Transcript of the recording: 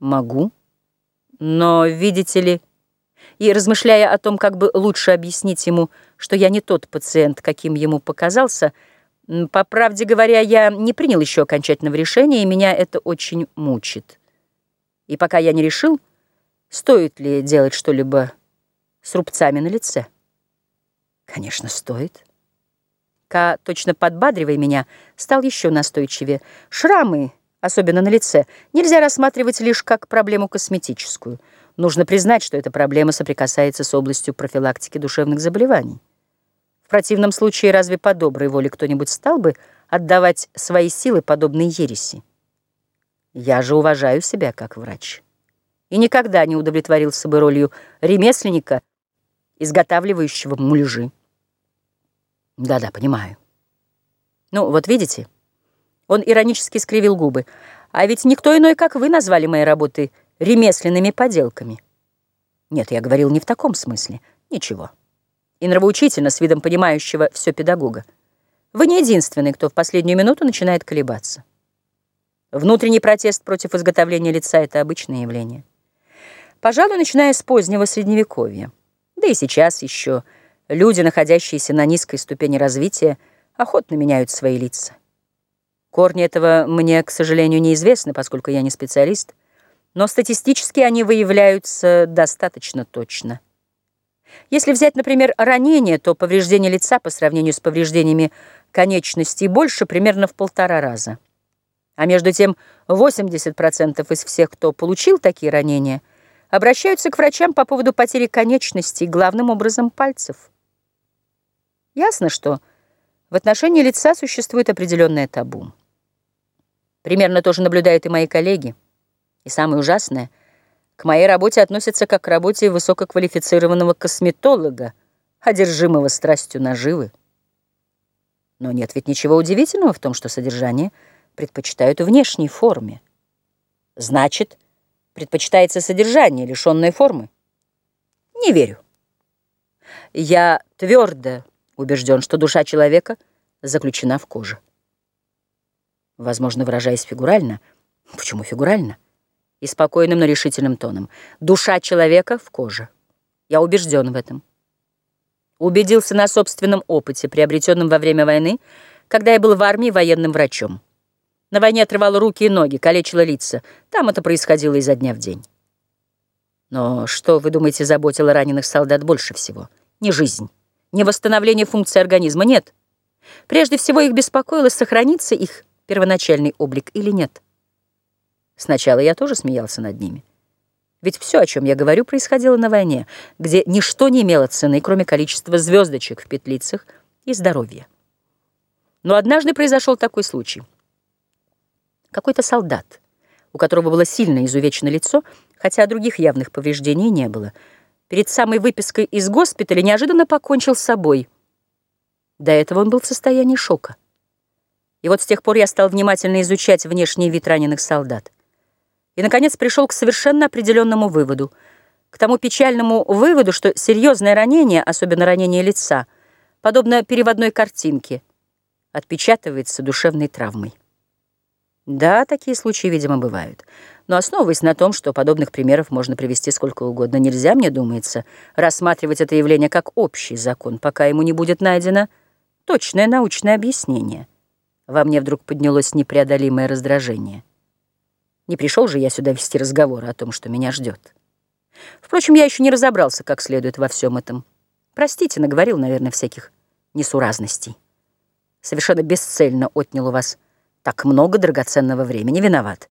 Могу. Но, видите ли, и размышляя о том, как бы лучше объяснить ему, что я не тот пациент, каким ему показался, по правде говоря, я не принял еще окончательного решения, и меня это очень мучит. И пока я не решил, стоит ли делать что-либо с рубцами на лице. Конечно, стоит. Ка, точно подбадривая меня, стал еще настойчивее. Шрамы особенно на лице, нельзя рассматривать лишь как проблему косметическую. Нужно признать, что эта проблема соприкасается с областью профилактики душевных заболеваний. В противном случае разве по доброй воле кто-нибудь стал бы отдавать свои силы подобной ереси? Я же уважаю себя как врач и никогда не удовлетворился бы ролью ремесленника, изготавливающего муляжи. Да-да, понимаю. Ну, вот видите... Он иронически скривил губы. «А ведь никто иной, как вы, назвали мои работы ремесленными поделками». Нет, я говорил не в таком смысле. Ничего. И нравоучительно, с видом понимающего все педагога. Вы не единственный, кто в последнюю минуту начинает колебаться. Внутренний протест против изготовления лица — это обычное явление. Пожалуй, начиная с позднего Средневековья. Да и сейчас еще люди, находящиеся на низкой ступени развития, охотно меняют свои лица. Корни этого мне, к сожалению, неизвестны, поскольку я не специалист, но статистически они выявляются достаточно точно. Если взять, например, ранение, то повреждение лица по сравнению с повреждениями конечностей больше примерно в полтора раза. А между тем 80% из всех, кто получил такие ранения, обращаются к врачам по поводу потери конечностей, главным образом пальцев. Ясно, что в отношении лица существует определенное табу. Примерно тоже наблюдают и мои коллеги. И самое ужасное, к моей работе относятся как к работе высококвалифицированного косметолога, одержимого страстью наживы. Но нет ведь ничего удивительного в том, что содержание предпочитают внешней форме. Значит, предпочитается содержание, лишенное формы. Не верю. Я твердо убежден, что душа человека заключена в коже возможно, выражаясь фигурально. Почему фигурально? И спокойным, но решительным тоном. Душа человека в коже. Я убежден в этом. Убедился на собственном опыте, приобретенном во время войны, когда я был в армии военным врачом. На войне отрывал руки и ноги, калечила лица. Там это происходило изо дня в день. Но что, вы думаете, заботило раненых солдат больше всего? Не жизнь, не восстановление функций организма, нет. Прежде всего их беспокоило, сохраниться их первоначальный облик или нет. Сначала я тоже смеялся над ними. Ведь все, о чем я говорю, происходило на войне, где ничто не имело цены, кроме количества звездочек в петлицах и здоровья. Но однажды произошел такой случай. Какой-то солдат, у которого было сильно изувечено лицо, хотя других явных повреждений не было, перед самой выпиской из госпиталя неожиданно покончил с собой. До этого он был в состоянии шока. И вот с тех пор я стал внимательно изучать внешний вид раненых солдат. И, наконец, пришел к совершенно определенному выводу. К тому печальному выводу, что серьезное ранение, особенно ранение лица, подобно переводной картинке, отпечатывается душевной травмой. Да, такие случаи, видимо, бывают. Но основываясь на том, что подобных примеров можно привести сколько угодно, нельзя, мне думается, рассматривать это явление как общий закон, пока ему не будет найдено точное научное объяснение. Во мне вдруг поднялось непреодолимое раздражение. Не пришел же я сюда вести разговоры о том, что меня ждет. Впрочем, я еще не разобрался как следует во всем этом. Простите, наговорил, наверное, всяких несуразностей. Совершенно бесцельно отнял у вас так много драгоценного времени. Виноват.